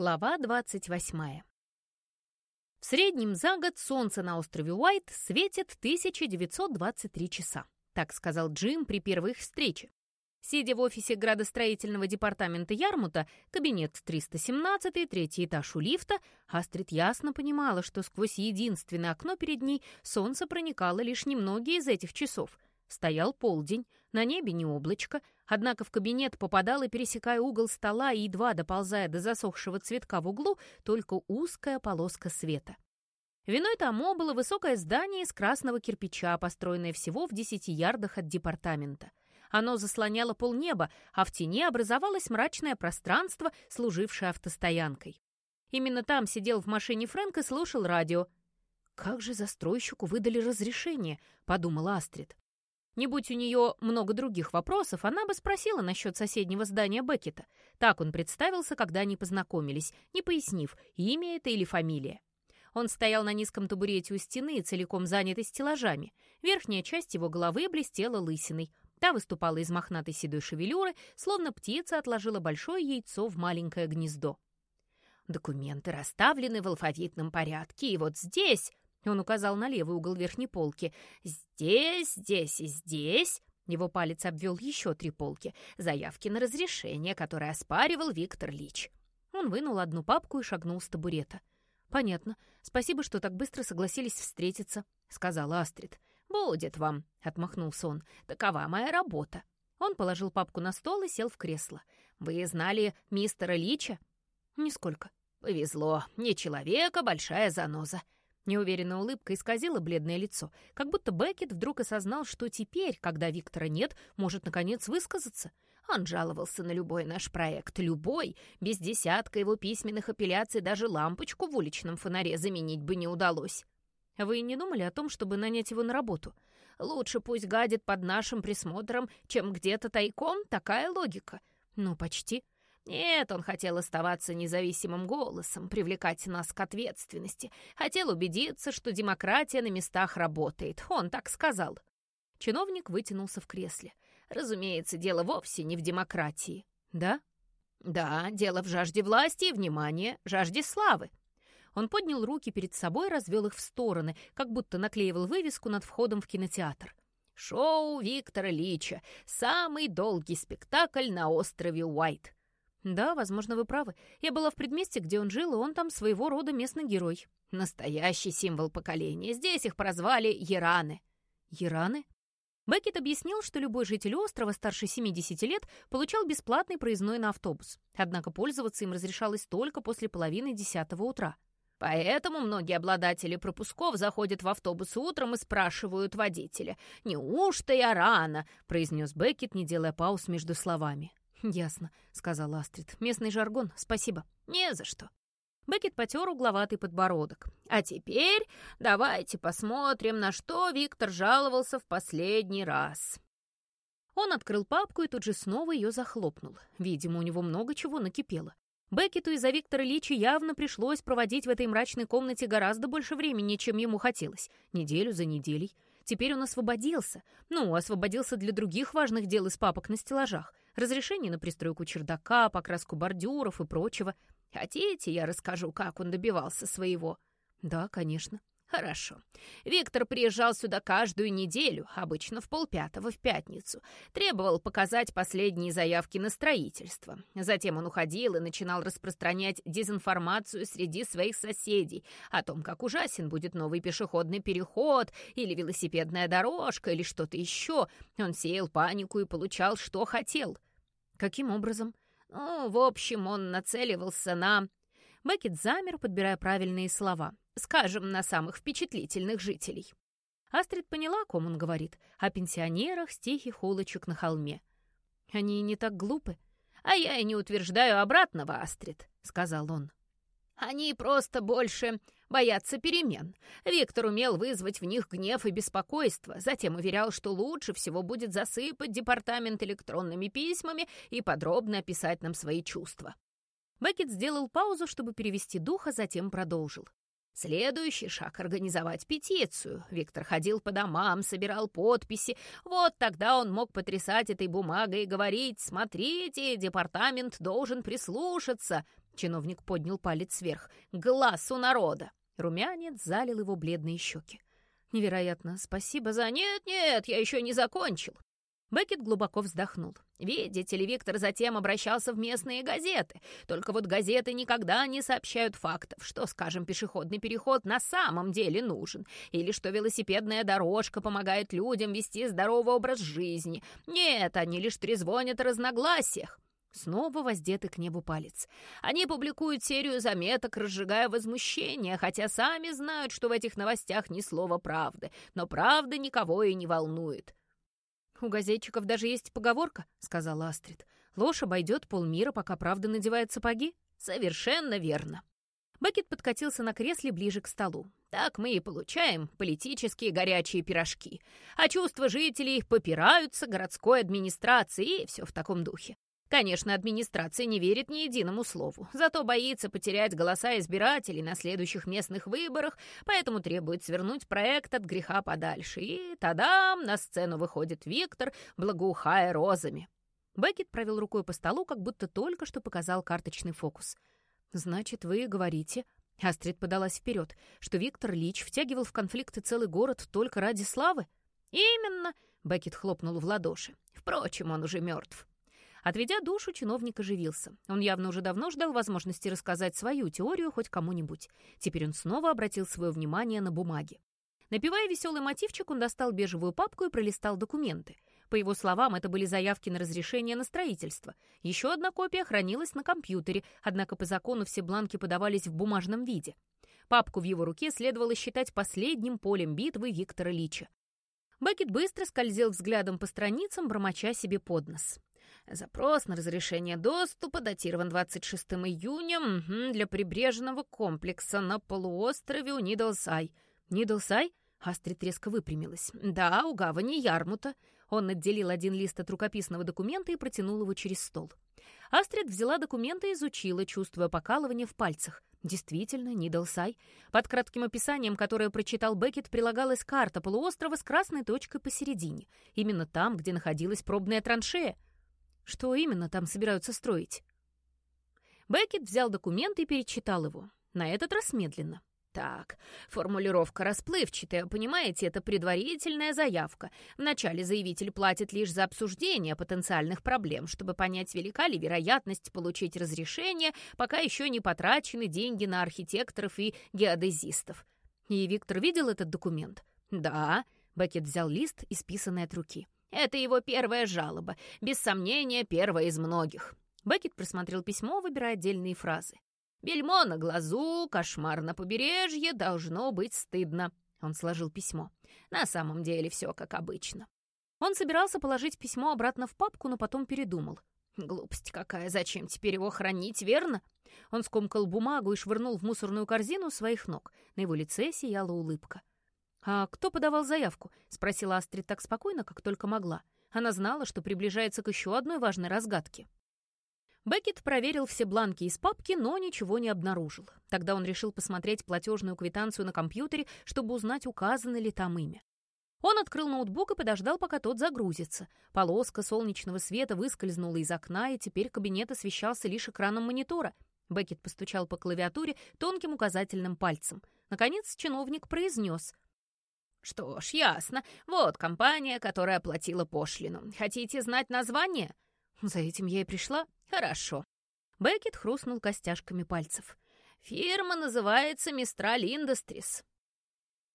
Глава 28. В среднем за год солнце на острове Уайт светит 1923 часа, так сказал Джим при первой их встрече. Сидя в офисе градостроительного департамента Ярмута, кабинет 317, третий этаж у лифта, Астрид ясно понимала, что сквозь единственное окно перед ней солнце проникало лишь немногие из этих часов. Стоял полдень, на небе не облачко, однако в кабинет попадала, пересекая угол стола и едва доползая до засохшего цветка в углу, только узкая полоска света. Виной тому было высокое здание из красного кирпича, построенное всего в десяти ярдах от департамента. Оно заслоняло полнеба, а в тени образовалось мрачное пространство, служившее автостоянкой. Именно там сидел в машине Фрэнк и слушал радио. «Как же застройщику выдали разрешение?» — подумала Астрид. Не будь у нее много других вопросов, она бы спросила насчет соседнего здания Беккета. Так он представился, когда они познакомились, не пояснив, имя это или фамилия. Он стоял на низком табурете у стены, целиком занятый стеллажами. Верхняя часть его головы блестела лысиной. Та выступала из мохнатой седой шевелюры, словно птица отложила большое яйцо в маленькое гнездо. Документы расставлены в алфавитном порядке, и вот здесь, он указал на левый угол верхней полки, здесь, здесь и здесь, его палец обвел еще три полки, заявки на разрешение, которые оспаривал Виктор Лич. Он вынул одну папку и шагнул с табурета. «Понятно. Спасибо, что так быстро согласились встретиться», — сказала Астрид. «Будет вам», — отмахнулся он. «Такова моя работа». Он положил папку на стол и сел в кресло. «Вы знали мистера Лича?» «Нисколько». «Повезло. Не человека, большая заноза». Неуверенная улыбка исказила бледное лицо, как будто Беккет вдруг осознал, что теперь, когда Виктора нет, может, наконец, высказаться. Он жаловался на любой наш проект, любой. Без десятка его письменных апелляций даже лампочку в уличном фонаре заменить бы не удалось. Вы не думали о том, чтобы нанять его на работу? Лучше пусть гадит под нашим присмотром, чем где-то тайком, такая логика. Ну, почти. Нет, он хотел оставаться независимым голосом, привлекать нас к ответственности. Хотел убедиться, что демократия на местах работает. Он так сказал. Чиновник вытянулся в кресле. Разумеется, дело вовсе не в демократии. Да? Да, дело в жажде власти и внимания, жажде славы. Он поднял руки перед собой развел их в стороны, как будто наклеивал вывеску над входом в кинотеатр. «Шоу Виктора Лича. Самый долгий спектакль на острове Уайт». «Да, возможно, вы правы. Я была в предместе, где он жил, и он там своего рода местный герой». «Настоящий символ поколения. Здесь их прозвали Яраны». «Яраны?» Беккет объяснил, что любой житель острова старше 70 лет получал бесплатный проездной на автобус. Однако пользоваться им разрешалось только после половины десятого утра. Поэтому многие обладатели пропусков заходят в автобус утром и спрашивают водителя «Неужто я рано?» — произнес Беккет, не делая пауз между словами. «Ясно», — сказал Астрид. «Местный жаргон, спасибо». «Не за что». Беккет потер угловатый подбородок. «А теперь давайте посмотрим, на что Виктор жаловался в последний раз». Он открыл папку и тут же снова ее захлопнул. Видимо, у него много чего накипело. Беккету из-за Виктора Личи явно пришлось проводить в этой мрачной комнате гораздо больше времени, чем ему хотелось. Неделю за неделей. Теперь он освободился. Ну, освободился для других важных дел из папок на стеллажах. Разрешение на пристройку чердака, покраску бордюров и прочего. Хотите, я расскажу, как он добивался своего? Да, конечно. Хорошо. Виктор приезжал сюда каждую неделю, обычно в полпятого в пятницу. Требовал показать последние заявки на строительство. Затем он уходил и начинал распространять дезинформацию среди своих соседей о том, как ужасен будет новый пешеходный переход или велосипедная дорожка или что-то еще. Он сеял панику и получал, что хотел. Каким образом? Ну, в общем, он нацеливался на... Беккет замер, подбирая правильные слова скажем, на самых впечатлительных жителей. Астрид поняла, о ком он говорит, о пенсионерах с тихих улочек на холме. «Они не так глупы?» «А я и не утверждаю обратного, Астрид», — сказал он. «Они просто больше боятся перемен. Виктор умел вызвать в них гнев и беспокойство, затем уверял, что лучше всего будет засыпать департамент электронными письмами и подробно описать нам свои чувства». Беккет сделал паузу, чтобы перевести дух, а затем продолжил. Следующий шаг — организовать петицию. Виктор ходил по домам, собирал подписи. Вот тогда он мог потрясать этой бумагой и говорить «Смотрите, департамент должен прислушаться». Чиновник поднял палец вверх. «Глаз у народа!» Румянец залил его бледные щеки. «Невероятно! Спасибо за...» «Нет-нет, я еще не закончил!» Беккет глубоко вздохнул. Видите ли, Виктор затем обращался в местные газеты. Только вот газеты никогда не сообщают фактов, что, скажем, пешеходный переход на самом деле нужен, или что велосипедная дорожка помогает людям вести здоровый образ жизни. Нет, они лишь трезвонят о разногласиях. Снова воздетый к небу палец. Они публикуют серию заметок, разжигая возмущение, хотя сами знают, что в этих новостях ни слова правды. Но правда никого и не волнует. «У газетчиков даже есть поговорка», — сказала Астрид. «Ложь обойдет полмира, пока правда надевает сапоги». «Совершенно верно». Беккет подкатился на кресле ближе к столу. Так мы и получаем политические горячие пирожки. А чувства жителей попираются городской администрацией и все в таком духе. Конечно, администрация не верит ни единому слову, зато боится потерять голоса избирателей на следующих местных выборах, поэтому требует свернуть проект от греха подальше. И тадам, на сцену выходит Виктор, благоухая розами. Беккет провел рукой по столу, как будто только что показал карточный фокус. «Значит, вы говорите...» Астрид подалась вперед, что Виктор Лич втягивал в конфликты целый город только ради славы? «Именно!» — Беккет хлопнул в ладоши. «Впрочем, он уже мертв». Отведя душу, чиновник оживился. Он явно уже давно ждал возможности рассказать свою теорию хоть кому-нибудь. Теперь он снова обратил свое внимание на бумаги. Напевая веселый мотивчик, он достал бежевую папку и пролистал документы. По его словам, это были заявки на разрешение на строительство. Еще одна копия хранилась на компьютере, однако по закону все бланки подавались в бумажном виде. Папку в его руке следовало считать последним полем битвы Виктора Лича. Беккет быстро скользил взглядом по страницам, бормоча себе под нос. Запрос на разрешение доступа датирован 26 июня для прибрежного комплекса на полуострове у Нидлсай. Нидлсай? Астрид резко выпрямилась. «Да, у гавани Ярмута». Он отделил один лист от рукописного документа и протянул его через стол. Астрид взяла документы и изучила, чувствуя покалывание в пальцах. Действительно, Нидлсай. Под кратким описанием, которое прочитал Беккет, прилагалась карта полуострова с красной точкой посередине. Именно там, где находилась пробная траншея. Что именно там собираются строить? Беккет взял документ и перечитал его. На этот раз медленно. Так, формулировка расплывчатая, понимаете, это предварительная заявка. Вначале заявитель платит лишь за обсуждение потенциальных проблем, чтобы понять, велика ли вероятность получить разрешение, пока еще не потрачены деньги на архитекторов и геодезистов. И Виктор видел этот документ? Да. Беккет взял лист, исписанный от руки. Это его первая жалоба, без сомнения, первая из многих. Беккет просмотрел письмо, выбирая отдельные фразы. «Бельмо на глазу, кошмар на побережье, должно быть стыдно». Он сложил письмо. На самом деле все как обычно. Он собирался положить письмо обратно в папку, но потом передумал. Глупость какая, зачем теперь его хранить, верно? Он скомкал бумагу и швырнул в мусорную корзину своих ног. На его лице сияла улыбка. «А кто подавал заявку?» — спросила Астрид так спокойно, как только могла. Она знала, что приближается к еще одной важной разгадке. Беккет проверил все бланки из папки, но ничего не обнаружил. Тогда он решил посмотреть платежную квитанцию на компьютере, чтобы узнать, указано ли там имя. Он открыл ноутбук и подождал, пока тот загрузится. Полоска солнечного света выскользнула из окна, и теперь кабинет освещался лишь экраном монитора. Беккет постучал по клавиатуре тонким указательным пальцем. Наконец чиновник произнес — «Что ж, ясно. Вот компания, которая оплатила пошлину. Хотите знать название?» «За этим я и пришла. Хорошо». Беккет хрустнул костяшками пальцев. «Фирма называется Мистраль Индустрис».